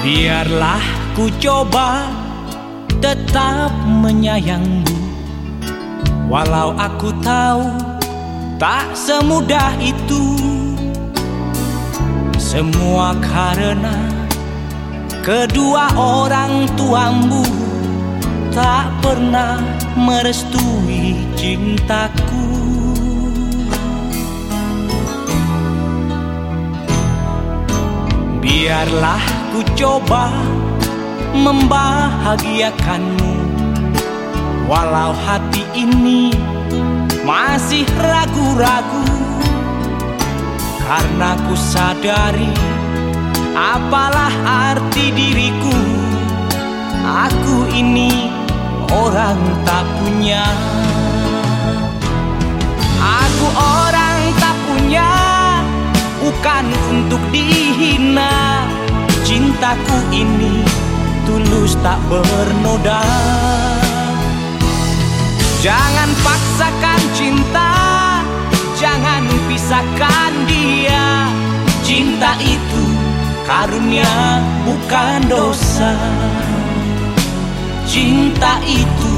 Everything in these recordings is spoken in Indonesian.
Biarlah ku coba tetap menyayangmu. Walau aku tahu tak semudah itu. Semua karena kedua orang tuamu Tak pernah merestui cintaku Biarlah ku coba membahagiakanmu. Walau hati ini masih ragu-ragu Karena ku sadari apalah arti diriku. Aku ini orang tak punya Bukan untuk dihina. Cintaku ini tulus tak bernoda. Jangan paksakan cinta Jangan pisahkan dia. Cinta itu karunia bukan dosa. Cinta itu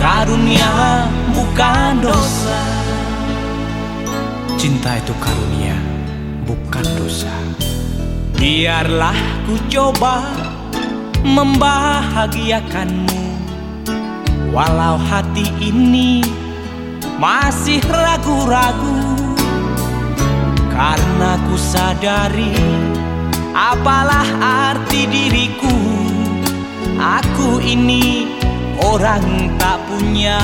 karunia bukan dosa. Cinta itu karunia bukan dosa. Biarlah ku coba membahagiakanmu. Walau hati ini masih ragu-ragu Karena ku sadari apalah arti diriku. Aku ini orang tak punya.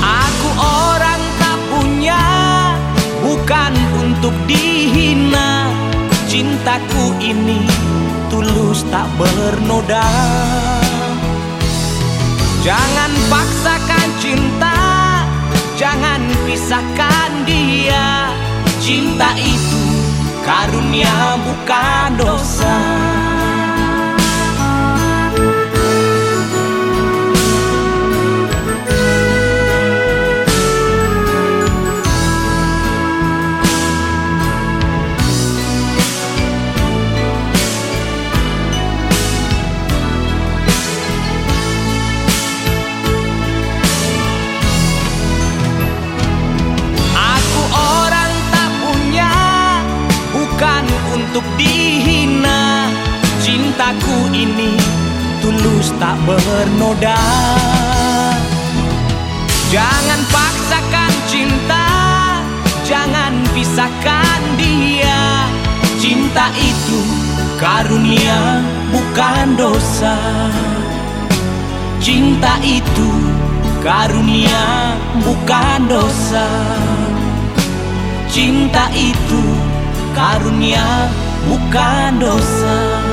Aku orang tak punya Bukan untuk dihina. Cintaku ini tulus tak bernoda. Jangan paksakan cinta Jangan pisahkan dia. Cinta itu karunia bukan dosa Cintaku ini tulus tak bernoda. Jangan paksakan cinta Jangan pisahkan dia. Cinta itu karunia bukan dosa. Cinta itu karunia bukan dosa. Cinta itu karunia bukan dosa